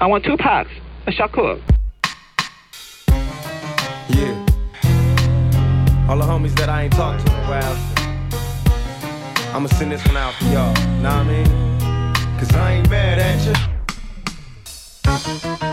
I want two packs of Shakur. Yeah. All the homies that I ain't talked to in a while, I'ma send this one out for y'all. Know what I mean? Cause I ain't mad at you.